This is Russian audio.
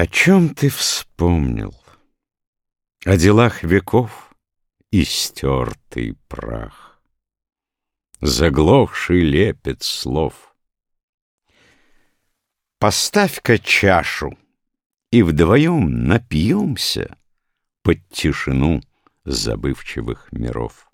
О чем ты вспомнил? О делах веков и стертый прах, Заглохший лепет слов. Поставь-ка чашу, и вдвоем напьемся Под тишину забывчивых миров.